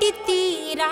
ತೀರಾ